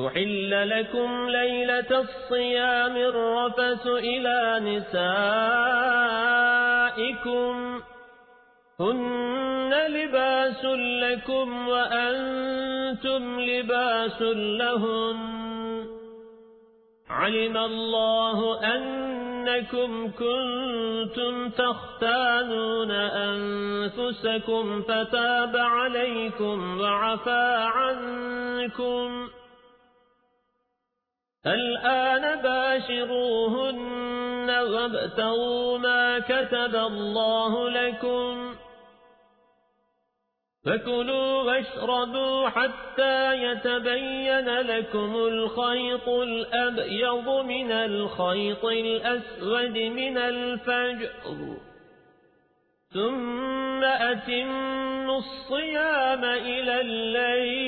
أحل لكم ليلة الصيام الرفس إلى نسائكم هن لباس لكم وأنتم لباس لهم علم الله أنكم كنتم تختانون أنفسكم فتاب عليكم وعفى عنكم الآن باشروهن وابتغوا ما كتب الله لكم فكلوا واشربوا حتى يتبين لكم الخيط الأبيض من الخيط الأسود من الفجر. ثم أتموا الصيام إلى الليل.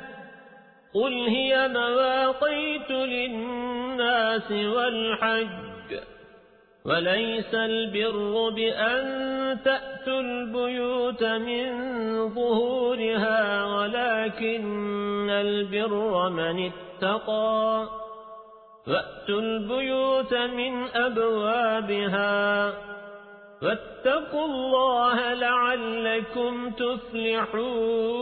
قل هي مواقيت للناس والحج وليس البر بأن تأتوا البيوت من ظهورها ولكن البر من اتقى فأتوا البيوت من أبوابها واتقوا الله لعلكم تفلحون